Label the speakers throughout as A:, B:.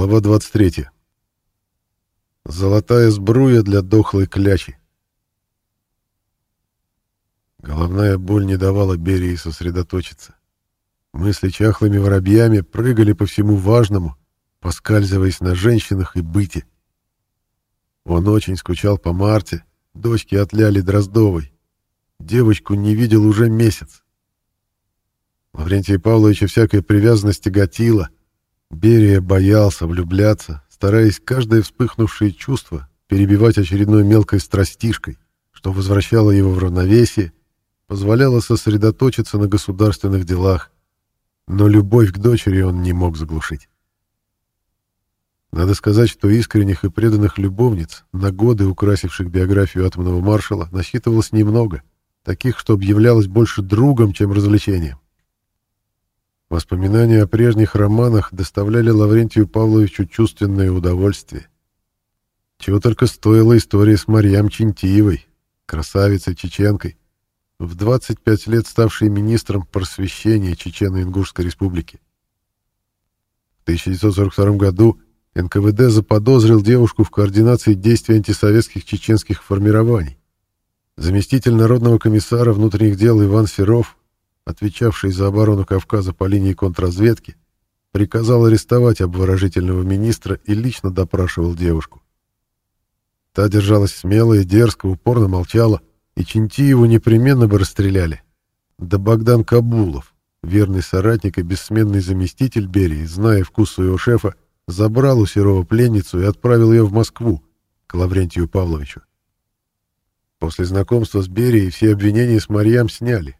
A: Глава 23. Золотая сбруя для дохлой клячи. Головная боль не давала Берии сосредоточиться. Мысли чахлыми воробьями прыгали по всему важному, поскальзываясь на женщинах и быте. Он очень скучал по Марте, дочке от Ляли Дроздовой. Девочку не видел уже месяц. Лаврентия Павловича всякая привязанность тяготила — Берия боялся влюбляться, стараясь каждое вспыхнувшее чувство перебивать очередной мелкой страстишкой, что возвращало его в равновесие, позволяло сосредоточиться на государственных делах, но любовь к дочери он не мог заглушить. Надо сказать, что искренних и преданных любовниц, на годы украсивших биографию атомного маршала, насчитывалось немного, таких, что объявлялось больше другом, чем развлечением. Воспоминания о прежних романах доставляли Лаврентию Павловичу чувственное удовольствие. Чего только стоила история с Марьям Чинтиевой, красавицей-чеченкой, в 25 лет ставшей министром просвещения Чечено-Ингушской республики. В 1942 году НКВД заподозрил девушку в координации действий антисоветских чеченских формирований. Заместитель Народного комиссара внутренних дел Иван Серов отвечавший за оборону Кавказа по линии контрразведки, приказал арестовать обворожительного министра и лично допрашивал девушку. Та держалась смело и дерзко, упорно молчала, и Чинтиеву непременно бы расстреляли. Да Богдан Кабулов, верный соратник и бессменный заместитель Берии, зная вкус своего шефа, забрал у Серова пленницу и отправил ее в Москву, к Лаврентию Павловичу. После знакомства с Берией все обвинения с Марьям сняли,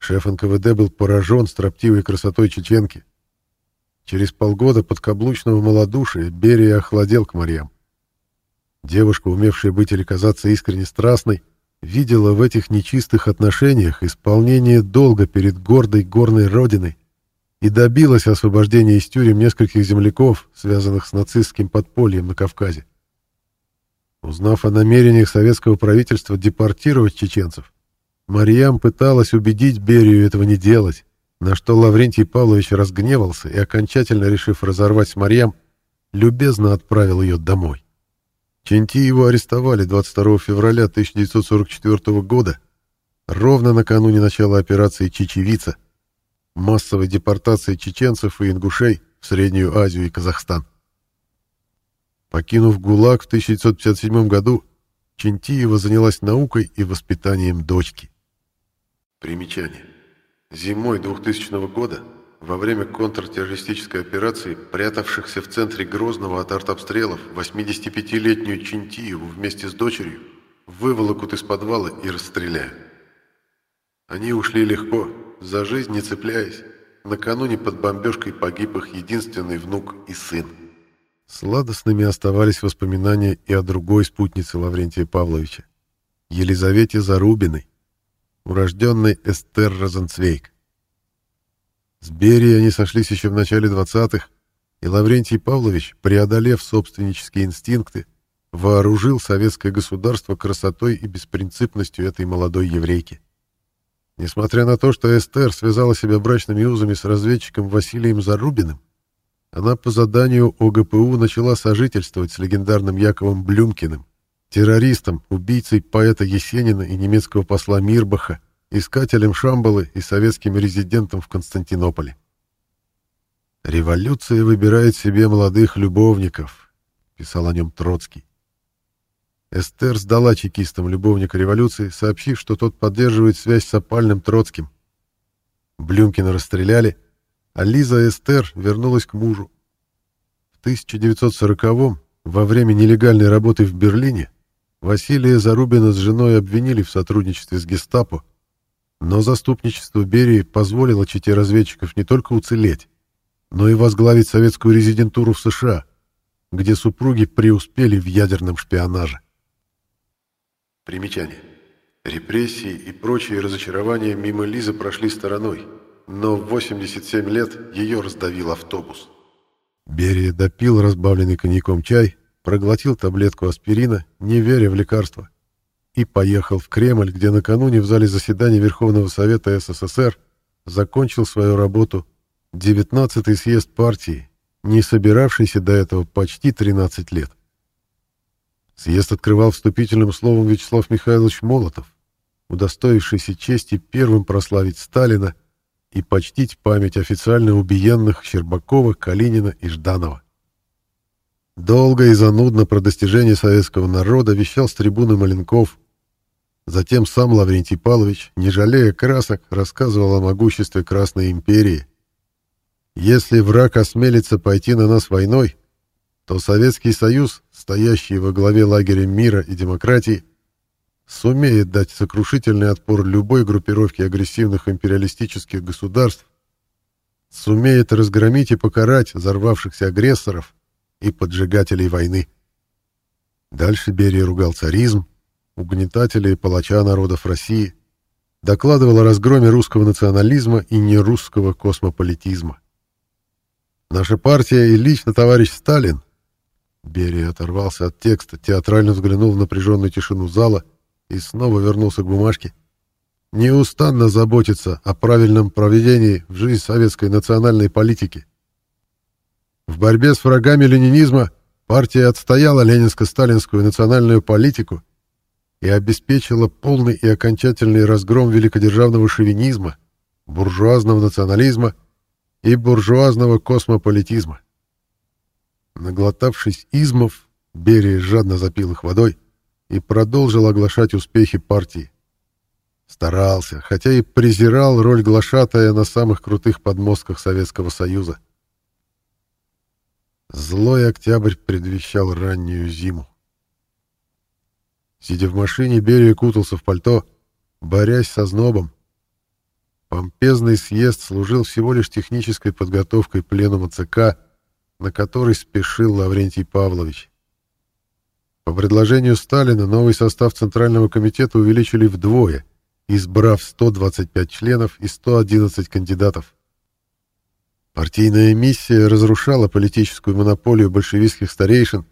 A: Шеф НКВД был поражен строптивой красотой чеченки. Через полгода подкаблучного малодушия Берия охладел к Марьям. Девушка, умевшая быть или казаться искренне страстной, видела в этих нечистых отношениях исполнение долга перед гордой горной родиной и добилась освобождения из тюрем нескольких земляков, связанных с нацистским подпольем на Кавказе. Узнав о намерениях советского правительства депортировать чеченцев, Марьям пыталась убедить Берию этого не делать, на что Лаврентий Павлович разгневался и, окончательно решив разорвать с Марьям, любезно отправил ее домой. его арестовали 22 февраля 1944 года, ровно накануне начала операции «Чечевица», массовой депортации чеченцев и ингушей в Среднюю Азию и Казахстан. Покинув ГУЛАГ в 1957 году, Чентиева занялась наукой и воспитанием дочки. Примечание. Зимой 2000 года, во время контртеррористической операции, прятавшихся в центре Грозного от артобстрелов 85-летнюю Чинтиеву вместе с дочерью выволокут из подвала и расстреляют. Они ушли легко, за жизнь не цепляясь. Накануне под бомбежкой погиб их единственный внук и сын. Сладостными оставались воспоминания и о другой спутнице Лаврентия Павловича, Елизавете Зарубиной, урожденный Эстер Розенцвейк. С Берией они сошлись еще в начале 20-х, и Лаврентий Павлович, преодолев собственнические инстинкты, вооружил советское государство красотой и беспринципностью этой молодой еврейки. Несмотря на то, что Эстер связала себя брачными узами с разведчиком Василием Зарубиным, она по заданию ОГПУ начала сожительствовать с легендарным Яковом Блюмкиным, террористом, убийцей поэта Есенина и немецкого посла Мирбаха, искателем Шамбалы и советским резидентом в Константинополе. «Революция выбирает себе молодых любовников», — писал о нем Троцкий. Эстер сдала чекистам любовника революции, сообщив, что тот поддерживает связь с опальным Троцким. Блюмкина расстреляли, а Лиза Эстер вернулась к мужу. В 1940-м, во время нелегальной работы в Берлине, Василия Зарубина с женой обвинили в сотрудничестве с гестапо, но заступничество Берии позволило чете разведчиков не только уцелеть, но и возглавить советскую резидентуру в США, где супруги преуспели в ядерном шпионаже. Примечание. Репрессии и прочие разочарования мимо Лизы прошли стороной, но в 87 лет ее раздавил автобус. Берия допил разбавленный коньяком чай проглотил таблетку аспирина, не веря в лекарство, и поехал в Кремль, где накануне в зале заседания Верховного Совета СССР закончил свою работу 19-й съезд партии, не собиравшийся до этого почти 13 лет. Съезд открывал вступительным словом Вячеслав Михайлович Молотов, удостоившийся чести первым прославить Сталина и почтить память официально убиенных Щербакова, Калинина и Жданова. Долго и занудно про достижения советского народа вещал с трибуны Маленков. Затем сам Лаврентий Павлович, не жалея красок, рассказывал о могуществе Красной империи. Если враг осмелится пойти на нас войной, то Советский Союз, стоящий во главе лагеря мира и демократии, сумеет дать сокрушительный отпор любой группировке агрессивных империалистических государств, сумеет разгромить и покарать взорвавшихся агрессоров и поджигателей войны. Дальше Берия ругал царизм, угнетателя и палача народов России, докладывал о разгроме русского национализма и нерусского космополитизма. Наша партия и лично товарищ Сталин Берия оторвался от текста, театрально взглянул в напряженную тишину зала и снова вернулся к бумажке. Неустанно заботится о правильном проведении в жизнь советской национальной политики. В борьбе с врагами ленинизма партия отстояла ленинско-сталинскую национальную политику и обеспечила полный и окончательный разгром великодержавного шовинизма, буржуазного национализма и буржуазного космополитизма. Наглотавшись измов, Берия жадно запил их водой и продолжил оглашать успехи партии. Старался, хотя и презирал роль глашатая на самых крутых подмостках Советского Союза. Злой октябрь предвещал раннюю зиму. Сидя в машине, Берия кутался в пальто, борясь со знобом. Помпезный съезд служил всего лишь технической подготовкой пленума ЦК на который спешил Лаврентий Павлович. По предложению Сталина новый состав Центрального комитета увеличили вдвое, избрав 125 членов и 111 кандидатов. Партийная миссия разрушала политическую монополию большевистских старейшин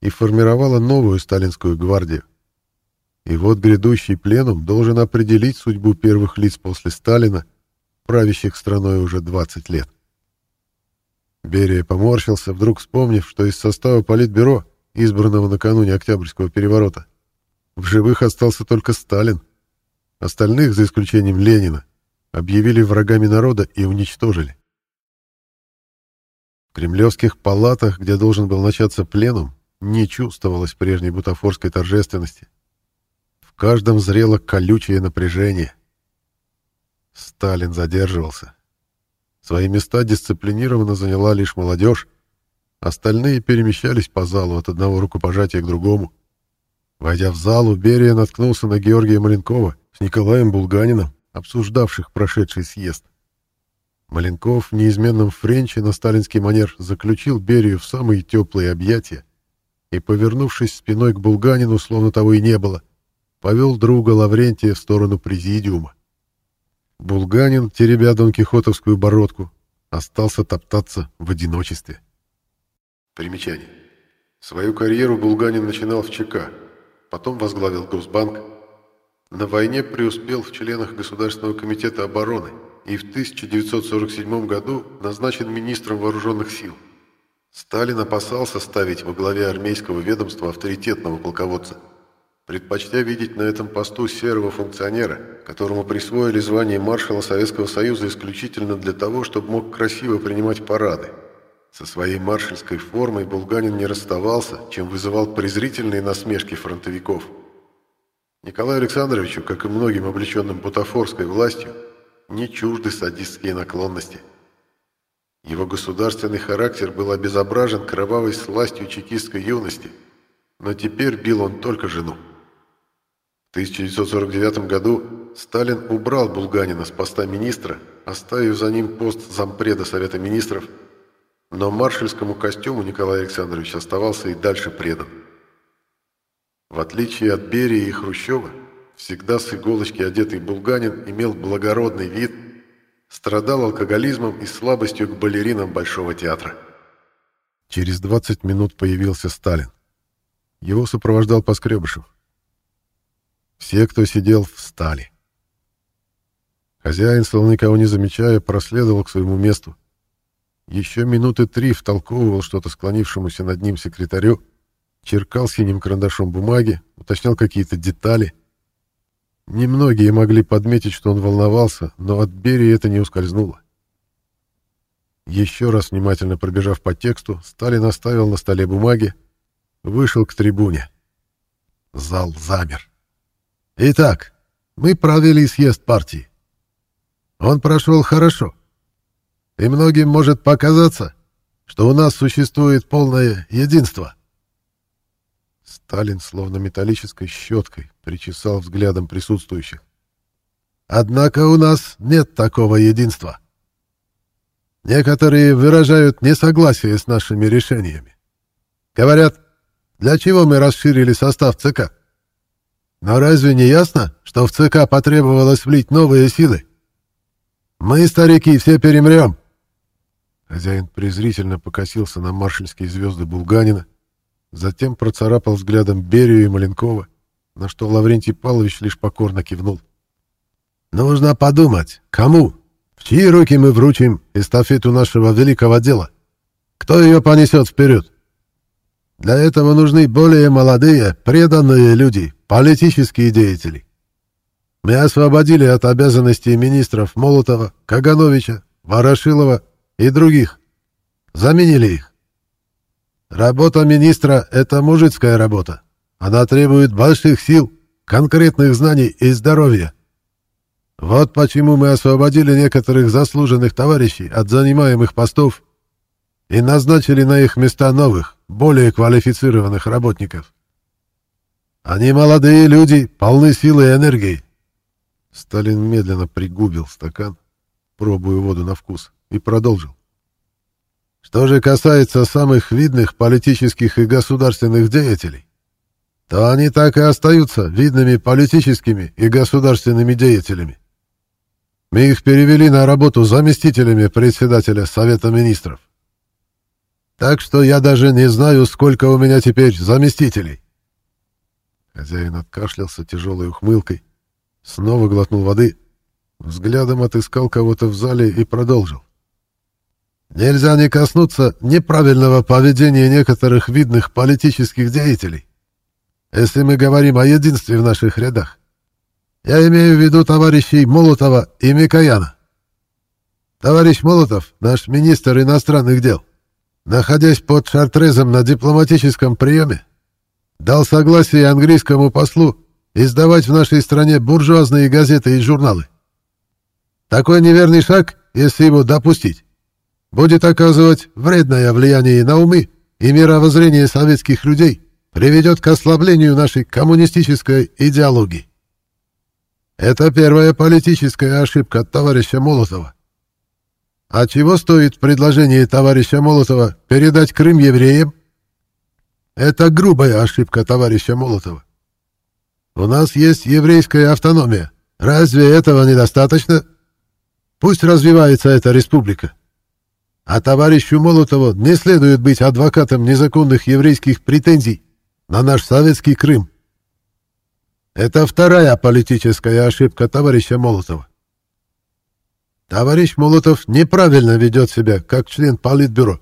A: и формировала новую сталинскую гвардию. И вот грядущий пленум должен определить судьбу первых лиц после Сталина, правящих страной уже 20 лет. Берия поморщился, вдруг вспомнив, что из состава Политбюро, избранного накануне Октябрьского переворота, в живых остался только Сталин. Остальных, за исключением Ленина, объявили врагами народа и уничтожили. Кремлевских палатах, где должен был начаться пленум, не чувствовалось прежней бутафорской торжественности. В каждом зрело колючее напряжение. Сталин задерживался. Свои места дисциплинированно заняла лишь молодежь. Остальные перемещались по залу от одного рукопожатия к другому. Войдя в залу, Берия наткнулся на Георгия Маленкова с Николаем Булганиным, обсуждавших прошедший съезд. Маленков в неизменном френче на сталинский манер заключил Берию в самые теплые объятия и, повернувшись спиной к Булганину, словно того и не было, повел друга Лаврентия в сторону президиума. Булганин, теребя Дон Кихотовскую бородку, остался топтаться в одиночестве. Примечание. Свою карьеру Булганин начинал в ЧК, потом возглавил Госбанк. На войне преуспел в членах Государственного комитета обороны и в 1947 году назначен министром вооруженных сил. Сталин опасался ставить во главе армейского ведомства авторитетного полководца – предпочтя видеть на этом посту серого функционера, которому присвоили звание маршала Советского Союза исключительно для того, чтобы мог красиво принимать парады. Со своей маршальской формой Булганин не расставался, чем вызывал презрительные насмешки фронтовиков. Николаю Александровичу, как и многим облеченным бутафорской властью, не чужды садистские наклонности. Его государственный характер был обезображен кровавой сластью чекистской юности, но теперь бил он только жену. В 1949 году Сталин убрал Булганина с поста министра, оставив за ним пост зампреда Совета министров, но маршальскому костюму Николай Александрович оставался и дальше предан. В отличие от Берии и Хрущева, всегда с иголочки одетый Булганин имел благородный вид, страдал алкоголизмом и слабостью к балеринам Большого театра. Через 20 минут появился Сталин. Его сопровождал Поскребышев. Все, кто сидел, встали. Хозяин, словно никого не замечая, проследовал к своему месту. Еще минуты три втолковывал что-то склонившемуся над ним секретарю, черкал синим карандашом бумаги, уточнял какие-то детали. Немногие могли подметить, что он волновался, но от Берии это не ускользнуло. Еще раз внимательно пробежав по тексту, Сталин оставил на столе бумаги, вышел к трибуне. Зал замер. Итак, мы провели съезд партии. Он прошел хорошо. И многим может показаться, что у нас существует полное единство. Сталин, словно металлической щеткой, причесал взглядом присутствующих. Однако у нас нет такого единства. Некоторые выражают несогласие с нашими решениями. Говорят, для чего мы расширили состав ЦК? Но разве не ясно, что в ЦК потребовалось влить новые силы? Мы, старики, все перемрем. Хозяин презрительно покосился на маршальские звезды Булганина, затем процарапал взглядом Берию и Маленкова, на что Лаврентий Павлович лишь покорно кивнул. «Нужно подумать, кому, в чьи руки мы вручим эстафету нашего великого дела? Кто ее понесет вперед? Для этого нужны более молодые, преданные люди, политические деятели. Мы освободили от обязанностей министров Молотова, Кагановича, Ворошилова и других. Заменили их. Работа министра — это мужицкая работа. Она требует больших сил, конкретных знаний и здоровья. Вот почему мы освободили некоторых заслуженных товарищей от занимаемых постов и назначили на их места новых, более квалифицированных работников. Они молодые люди, полны силы и энергии. Сталин медленно пригубил стакан, пробуя воду на вкус, и продолжил. Что же касается самых видных политических и государственных деятелей, то они так и остаются видными политическими и государственными деятелями. Мы их перевели на работу заместителями председателя Совета Министров. Так что я даже не знаю, сколько у меня теперь заместителей. Хозяин откашлялся тяжелой ухмылкой, снова глотнул воды, взглядом отыскал кого-то в зале и продолжил. Нельзя не коснуться неправильного поведения некоторых видных политических деятелей, если мы говорим о единстве в наших рядах. Я имею в виду товарищей Молотова и Микояна. Товарищ Молотов, наш министр иностранных дел, находясь под Шартрезом на дипломатическом приеме, дал согласие английскому послу издавать в нашей стране буржуазные газеты и журналы. Такой неверный шаг, если его допустить, будет оказывать вредное влияние на умы и мировоззрение советских людей, приведет к ослаблению нашей коммунистической идеологии. Это первая политическая ошибка товарища Молотова. А чего стоит предложение товарища Молотова передать Крым евреям? Это грубая ошибка товарища Молотова. У нас есть еврейская автономия. Разве этого недостаточно? Пусть развивается эта республика. А товарищу Молотову не следует быть адвокатом незаконных еврейских претензий на наш советский Крым. Это вторая политическая ошибка товарища Молотова. Товарищ Молотов неправильно ведет себя как член Политбюро,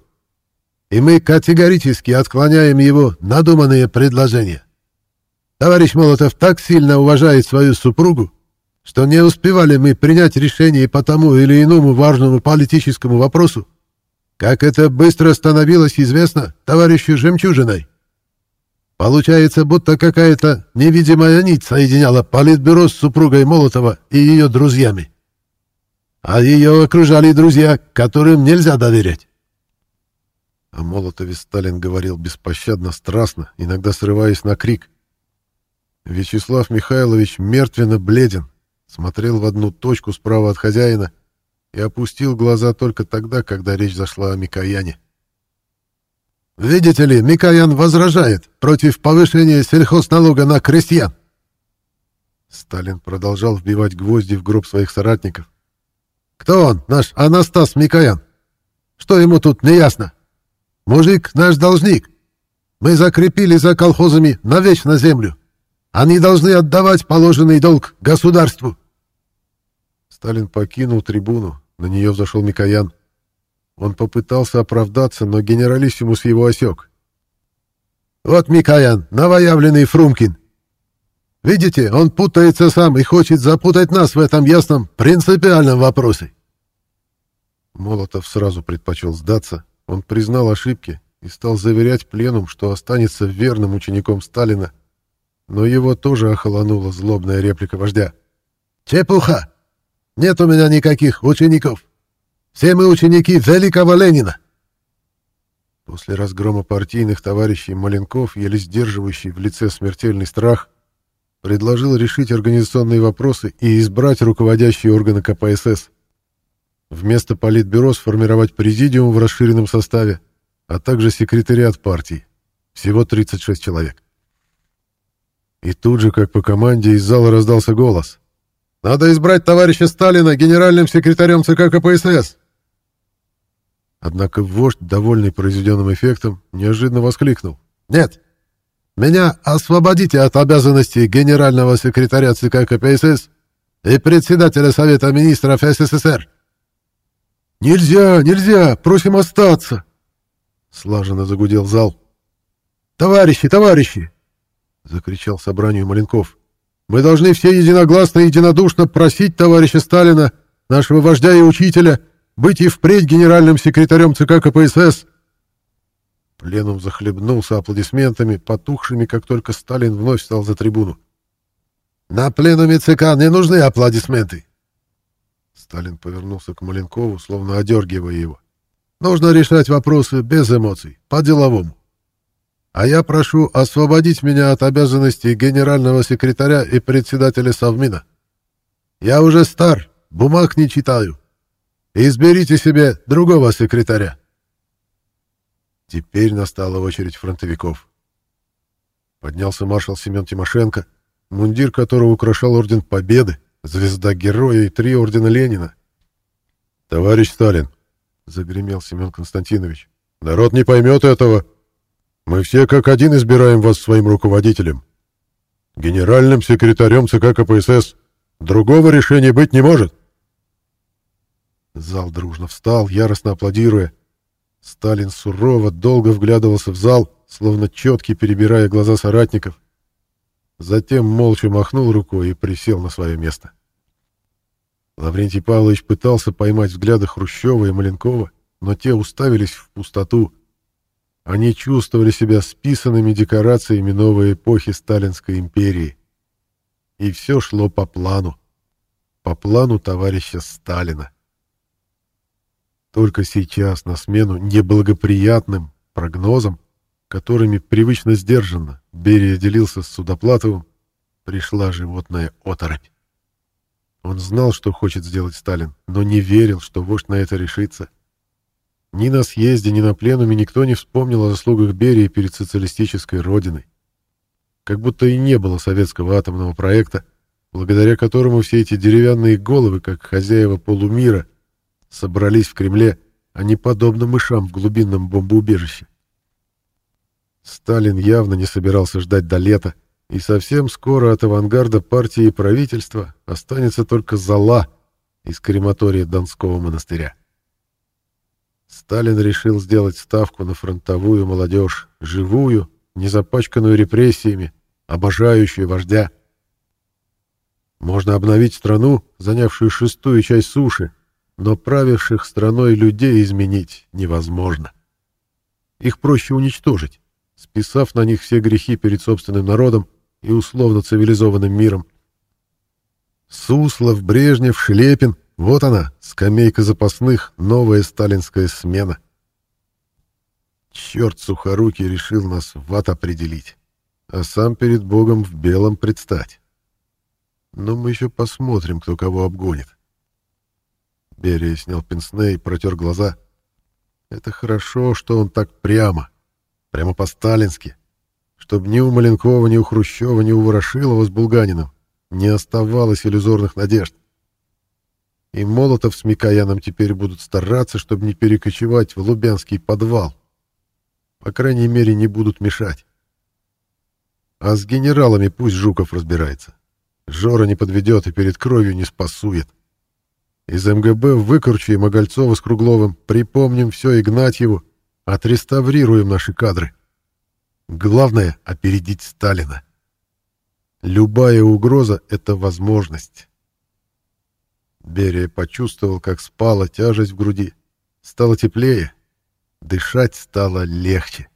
A: и мы категорически отклоняем его надуманные предложения. Товарищ Молотов так сильно уважает свою супругу, что не успевали мы принять решение по тому или иному важному политическому вопросу, как это быстро становилось известно товарищу Жемчужиной. Получается, будто какая-то невидимая нить соединяла политбюро с супругой Молотова и ее друзьями. А ее окружали друзья, которым нельзя доверять. О Молотове Сталин говорил беспощадно, страстно, иногда срываясь на крик. Вячеслав Михайлович мертвенно бледен, смотрел в одну точку справа от хозяина — и опустил глаза только тогда, когда речь зашла о Микояне. «Видите ли, Микоян возражает против повышения сельхозналога на крестьян!» Сталин продолжал вбивать гвозди в гроб своих соратников. «Кто он, наш Анастас Микоян? Что ему тут не ясно? Мужик наш должник. Мы закрепили за колхозами навечно землю. Они должны отдавать положенный долг государству». Сталин покинул трибуну, на нее взошел Микоян. Он попытался оправдаться, но генералиссимус его осек.
B: «Вот Микоян, новоявленный Фрумкин. Видите, он путается сам и хочет запутать нас в этом ясном, принципиальном вопросе».
A: Молотов сразу предпочел сдаться. Он признал ошибки и стал заверять пленум, что останется верным учеником Сталина. Но его тоже охолонула злобная реплика вождя.
B: «Чепуха! Нет у меня никаких учеников. Все мы ученики великого Ленина.
A: После разгрома партийных товарищей Маленков, еле сдерживающий в лице смертельный страх, предложил решить организационные вопросы и избрать руководящие органы КПСС. Вместо политбюро сформировать президиум в расширенном составе, а также секретариат партии. Всего 36 человек. И тут же, как по команде, из зала раздался голос. «Надо избрать товарища Сталина генеральным секретарем ЦК КПСС!» Однако вождь, довольный произведенным эффектом, неожиданно воскликнул.
B: «Нет! Меня освободите от обязанностей генерального секретаря ЦК КПСС и председателя Совета министров СССР!»
A: «Нельзя, нельзя! Просим остаться!» Слаженно загудел зал. «Товарищи, товарищи!» — закричал собранию Маленков. «Мы должны все единогласно и единодушно просить товарища Сталина, нашего вождя и учителя, быть и впредь генеральным секретарем ЦК КПСС. Пленум захлебнулся аплодисментами, потухшими, как только Сталин вновь встал за трибуну.
B: «На пленуме ЦК не нужны аплодисменты!»
A: Сталин повернулся к Маленкову, словно одергивая его.
B: «Нужно решать вопросы без эмоций, по-деловому. А я прошу освободить меня от обязанностей генерального секретаря и председателя Совмина. Я уже стар, бумаг не читаю, Изберите себе другого секретаря.
A: Теперь настала очередь фронтовиков. Поднялся маршал Семен Тимошенко, мундир которого украшал орден Победы, звезда Героя и три ордена Ленина. «Товарищ Сталин», — загремел Семен Константинович, — «народ не поймет этого. Мы все как один избираем вас своим руководителем. Генеральным секретарем ЦК КПСС. Другого решения быть не может». Зал дружно встал, яростно аплодируя. Сталин сурово, долго вглядывался в зал, словно четкий перебирая глаза соратников. Затем молча махнул рукой и присел на свое место. Лаврентий Павлович пытался поймать взгляды Хрущева и Маленкова, но те уставились в пустоту. Они чувствовали себя списанными декорациями новой эпохи Сталинской империи. И все шло по плану. По плану товарища Сталина. Только сейчас на смену неблагоприятным прогнозам, которыми привычно сдержанно Берия делился с Судоплатовым, пришла животная оторопь. Он знал, что хочет сделать Сталин, но не верил, что вождь на это решится. Ни на съезде, ни на пленуме никто не вспомнил о заслугах Берии перед социалистической родиной. Как будто и не было советского атомного проекта, благодаря которому все эти деревянные головы, как хозяева полумира, собрались в Кремле, а не подобно мышам в глубинном бомбоубежище. Сталин явно не собирался ждать до лета, и совсем скоро от авангарда партии и правительства останется только зала из крематория Донского монастыря. Сталин решил сделать ставку на фронтовую молодежь, живую, не запачканную репрессиями, обожающую вождя. Можно обновить страну, занявшую шестую часть суши, но правивших страной людей изменить невозможно. Их проще уничтожить, списав на них все грехи перед собственным народом и условно-цивилизованным миром. Суслов, Брежнев, Шлепин — вот она, скамейка запасных, новая сталинская смена. Черт Сухорукий решил нас в ад определить, а сам перед Богом в белом предстать. Но мы еще посмотрим, кто кого обгонит. Берия снял пенсне и протер глаза. Это хорошо, что он так прямо, прямо по-сталински, чтобы ни у Маленкова, ни у Хрущева, ни у Ворошилова с Булганиным не оставалось иллюзорных надежд. И Молотов с Микояном теперь будут стараться, чтобы не перекочевать в Лубянский подвал. По крайней мере, не будут мешать. А с генералами пусть Жуков разбирается. Жора не подведет и перед кровью не спасует. Из МГБ выкручиваем Огольцова с Кругловым, припомним все Игнатьеву, отреставрируем наши кадры. Главное — опередить Сталина. Любая угроза — это возможность. Берия почувствовал, как спала тяжесть в груди. Стало теплее. Дышать стало легче.